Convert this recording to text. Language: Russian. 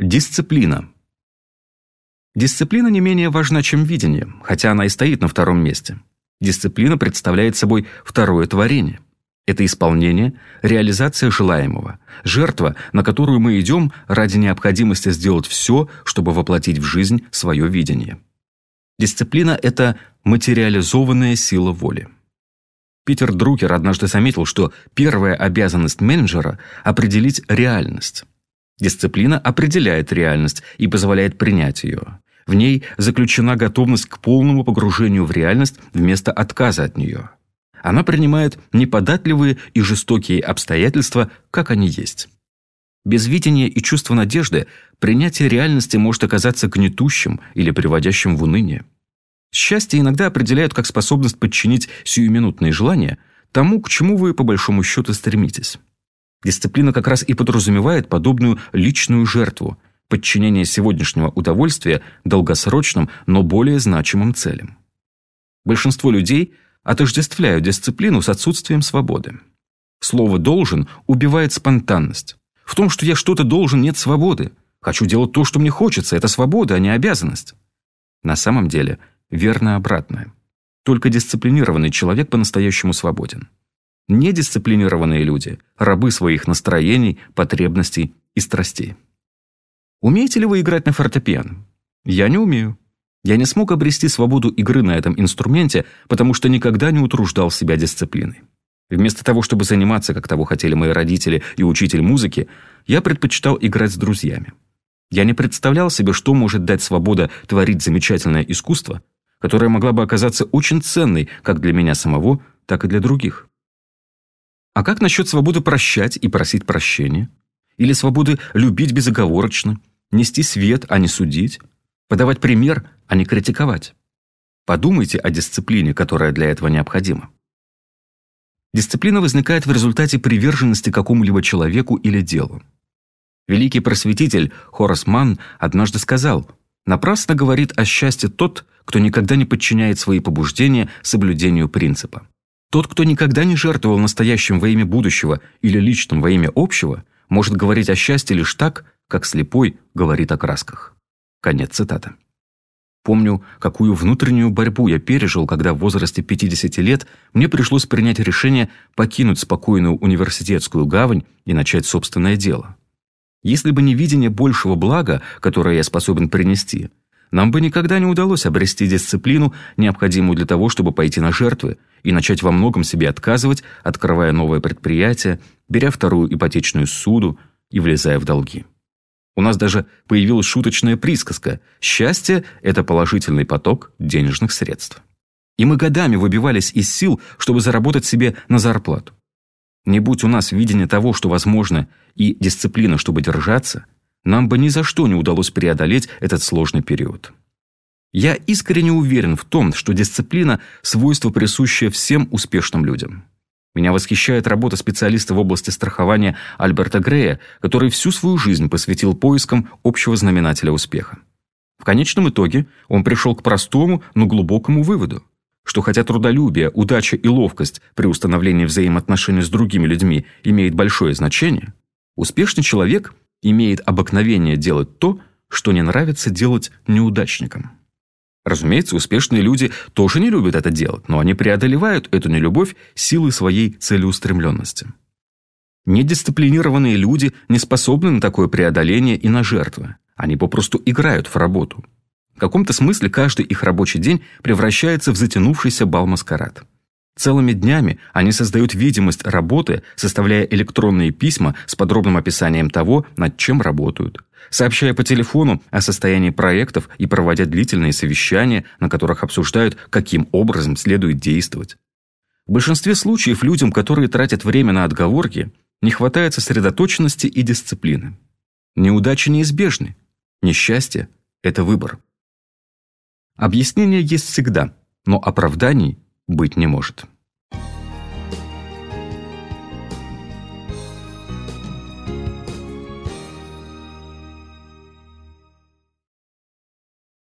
Дисциплина. Дисциплина не менее важна, чем видение, хотя она и стоит на втором месте. Дисциплина представляет собой второе творение. Это исполнение, реализация желаемого, жертва, на которую мы идем ради необходимости сделать все, чтобы воплотить в жизнь свое видение. Дисциплина – это материализованная сила воли. Питер Друкер однажды заметил, что первая обязанность менеджера – определить реальность. Дисциплина определяет реальность и позволяет принять ее. В ней заключена готовность к полному погружению в реальность вместо отказа от нее. Она принимает неподатливые и жестокие обстоятельства, как они есть. Без видения и чувства надежды принятие реальности может оказаться гнетущим или приводящим в уныние. Счастье иногда определяют как способность подчинить сиюминутные желания тому, к чему вы по большому счету стремитесь. Дисциплина как раз и подразумевает подобную личную жертву, подчинение сегодняшнего удовольствия долгосрочным, но более значимым целям. Большинство людей отождествляют дисциплину с отсутствием свободы. Слово «должен» убивает спонтанность. В том, что я что-то должен, нет свободы. Хочу делать то, что мне хочется. Это свобода, а не обязанность. На самом деле, верно обратное. Только дисциплинированный человек по-настоящему свободен. Недисциплинированные люди – рабы своих настроений, потребностей и страстей. Умеете ли вы играть на фортепиано? Я не умею. Я не смог обрести свободу игры на этом инструменте, потому что никогда не утруждал себя дисциплиной. Вместо того, чтобы заниматься, как того хотели мои родители и учитель музыки, я предпочитал играть с друзьями. Я не представлял себе, что может дать свобода творить замечательное искусство, которое могла бы оказаться очень ценной как для меня самого, так и для других. А как насчет свободы прощать и просить прощения? Или свободы любить безоговорочно, нести свет, а не судить, подавать пример, а не критиковать? Подумайте о дисциплине, которая для этого необходима. Дисциплина возникает в результате приверженности какому-либо человеку или делу. Великий просветитель Хорас Манн однажды сказал, «Напрасно говорит о счастье тот, кто никогда не подчиняет свои побуждения соблюдению принципа». Тот, кто никогда не жертвовал настоящим во имя будущего или личным во имя общего, может говорить о счастье лишь так, как слепой говорит о красках. Конец цитаты. Помню, какую внутреннюю борьбу я пережил, когда в возрасте 50 лет мне пришлось принять решение покинуть спокойную университетскую гавань и начать собственное дело. Если бы не видение большего блага, которое я способен принести, нам бы никогда не удалось обрести дисциплину, необходимую для того, чтобы пойти на жертвы и начать во многом себе отказывать, открывая новое предприятие, беря вторую ипотечную суду и влезая в долги. У нас даже появилась шуточная присказка «Счастье – это положительный поток денежных средств». И мы годами выбивались из сил, чтобы заработать себе на зарплату. Не будь у нас видения того, что возможно, и дисциплина, чтобы держаться – нам бы ни за что не удалось преодолеть этот сложный период. Я искренне уверен в том, что дисциплина – свойство, присущее всем успешным людям. Меня восхищает работа специалиста в области страхования Альберта Грея, который всю свою жизнь посвятил поискам общего знаменателя успеха. В конечном итоге он пришел к простому, но глубокому выводу, что хотя трудолюбие, удача и ловкость при установлении взаимоотношений с другими людьми имеют большое значение, успешный человек имеет обыкновение делать то, что не нравится делать неудачникам. Разумеется, успешные люди тоже не любят это делать, но они преодолевают эту нелюбовь силой своей целеустремленности. Недисциплинированные люди не способны на такое преодоление и на жертвы. Они попросту играют в работу. В каком-то смысле каждый их рабочий день превращается в затянувшийся бал-маскарад. Целыми днями они создают видимость работы, составляя электронные письма с подробным описанием того, над чем работают, сообщая по телефону о состоянии проектов и проводя длительные совещания, на которых обсуждают, каким образом следует действовать. В большинстве случаев людям, которые тратят время на отговорки, не хватает сосредоточенности и дисциплины. Неудачи неизбежны. Несчастье – это выбор. Объяснение есть всегда, но оправданий быть не может.